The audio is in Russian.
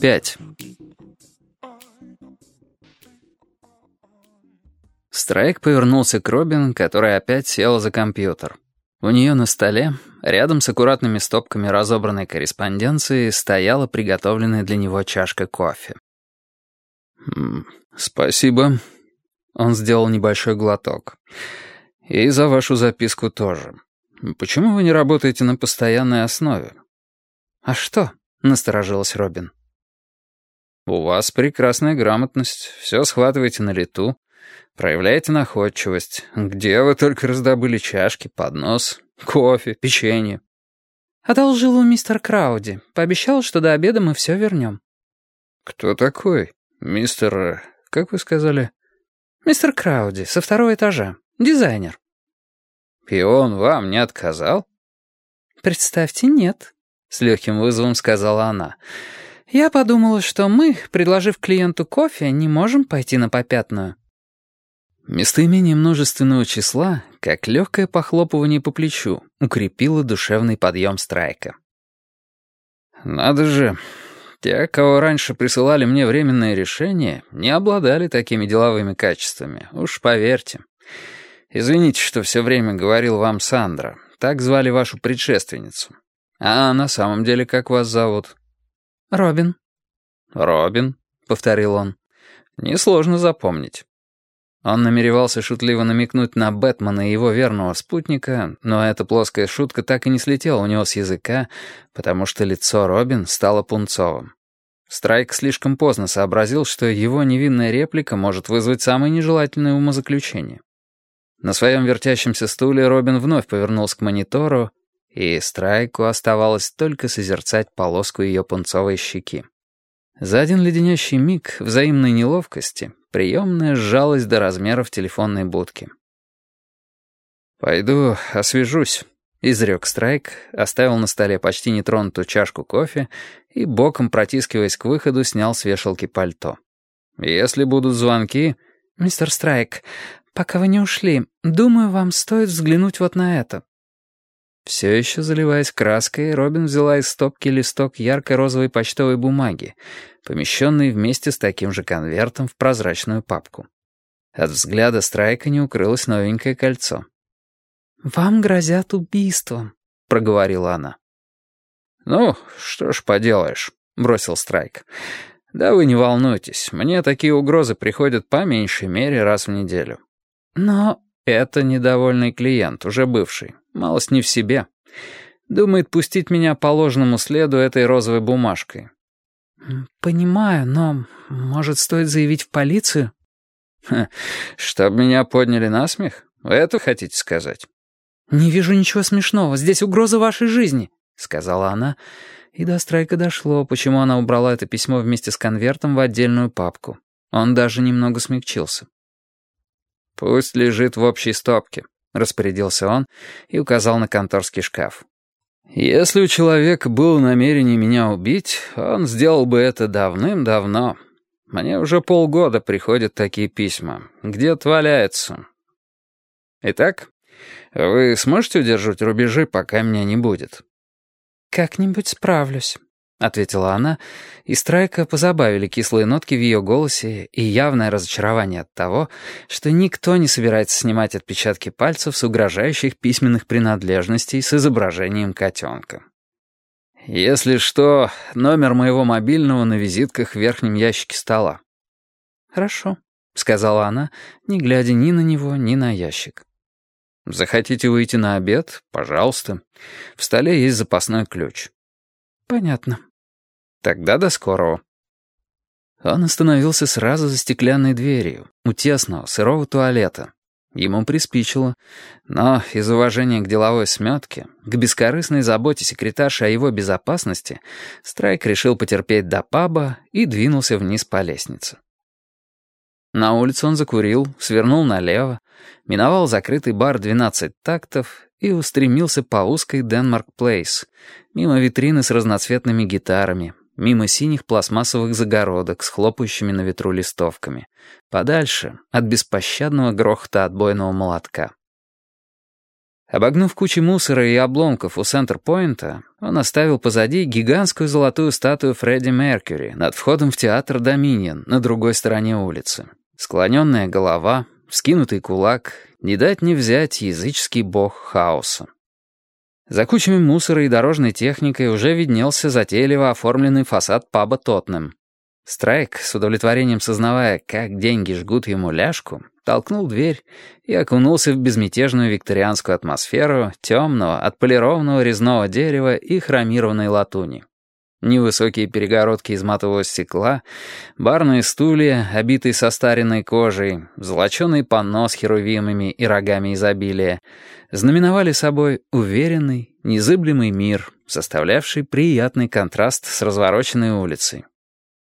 Пять. Страйк повернулся к Робин, которая опять села за компьютер. У нее на столе, рядом с аккуратными стопками разобранной корреспонденции, стояла приготовленная для него чашка кофе. «Спасибо». Он сделал небольшой глоток. «И за вашу записку тоже. Почему вы не работаете на постоянной основе?» «А что?» — насторожилась Робин. «У вас прекрасная грамотность, все схватываете на лету, проявляете находчивость. Где вы только раздобыли чашки, поднос, кофе, печенье?» «Одолжил у мистер Крауди. Пообещал, что до обеда мы все вернем». «Кто такой? Мистер... как вы сказали?» «Мистер Крауди, со второго этажа. Дизайнер». «И он вам не отказал?» «Представьте, нет», — с легким вызовом сказала она. «Я подумала, что мы, предложив клиенту кофе, не можем пойти на попятную». Местоимение множественного числа, как легкое похлопывание по плечу, укрепило душевный подъем страйка. «Надо же, те, кого раньше присылали мне временное решение, не обладали такими деловыми качествами, уж поверьте. Извините, что все время говорил вам Сандра, так звали вашу предшественницу. А на самом деле как вас зовут?» «Робин». «Робин», — повторил он. «Несложно запомнить». Он намеревался шутливо намекнуть на Бэтмена и его верного спутника, но эта плоская шутка так и не слетела у него с языка, потому что лицо Робин стало пунцовым. Страйк слишком поздно сообразил, что его невинная реплика может вызвать самое нежелательное умозаключение. На своем вертящемся стуле Робин вновь повернулся к монитору, и Страйку оставалось только созерцать полоску ее пунцовой щеки. За один леденящий миг взаимной неловкости приемная сжалась до размеров телефонной будки. «Пойду освежусь», — изрек Страйк, оставил на столе почти нетронутую чашку кофе и, боком протискиваясь к выходу, снял с вешалки пальто. «Если будут звонки...» «Мистер Страйк, пока вы не ушли, думаю, вам стоит взглянуть вот на это». Все еще заливаясь краской, Робин взяла из стопки листок яркой розовой почтовой бумаги, помещенный вместе с таким же конвертом в прозрачную папку. От взгляда Страйка не укрылось новенькое кольцо. «Вам грозят убийством», — проговорила она. «Ну, что ж поделаешь», — бросил Страйк. «Да вы не волнуйтесь, мне такие угрозы приходят по меньшей мере раз в неделю». «Но...» «Это недовольный клиент, уже бывший, малость не в себе. Думает пустить меня по ложному следу этой розовой бумажкой. «Понимаю, но, может, стоит заявить в полицию?» Ха, «Чтоб меня подняли на смех? Вы это хотите сказать?» «Не вижу ничего смешного. Здесь угроза вашей жизни», — сказала она. И до Страйка дошло, почему она убрала это письмо вместе с конвертом в отдельную папку. Он даже немного смягчился. «Пусть лежит в общей стопке», — распорядился он и указал на конторский шкаф. Если у человека было намерение меня убить, он сделал бы это давным-давно. Мне уже полгода приходят такие письма. Где отваляется? Итак, вы сможете удержать рубежи, пока меня не будет? Как-нибудь справлюсь. — ответила она, и Страйка позабавили кислые нотки в ее голосе и явное разочарование от того, что никто не собирается снимать отпечатки пальцев с угрожающих письменных принадлежностей с изображением котенка. «Если что, номер моего мобильного на визитках в верхнем ящике стола». «Хорошо», — сказала она, не глядя ни на него, ни на ящик. «Захотите выйти на обед? Пожалуйста. В столе есть запасной ключ». «Понятно». Тогда до скорого». Он остановился сразу за стеклянной дверью, у тесного, сырого туалета. Ему приспичило, но из уважения к деловой сметке, к бескорыстной заботе секретарша о его безопасности, Страйк решил потерпеть до паба и двинулся вниз по лестнице. На улице он закурил, свернул налево, миновал закрытый бар «12 тактов» и устремился по узкой Денмарк Плейс, мимо витрины с разноцветными гитарами, мимо синих пластмассовых загородок с хлопающими на ветру листовками, подальше от беспощадного грохота отбойного молотка. Обогнув кучи мусора и обломков у Центр-Пойнта, он оставил позади гигантскую золотую статую Фредди Меркьюри над входом в театр Доминион на другой стороне улицы. Склоненная голова, вскинутый кулак, не дать не взять языческий бог хаоса. За кучами мусора и дорожной техникой уже виднелся затейливо оформленный фасад паба Тотнем. Страйк, с удовлетворением сознавая, как деньги жгут ему ляжку, толкнул дверь и окунулся в безмятежную викторианскую атмосферу темного, отполированного резного дерева и хромированной латуни. Невысокие перегородки из матового стекла, барные стулья, обитые состаренной кожей, золоченый панно с херувимами и рогами изобилия, знаменовали собой уверенный, незыблемый мир, составлявший приятный контраст с развороченной улицей.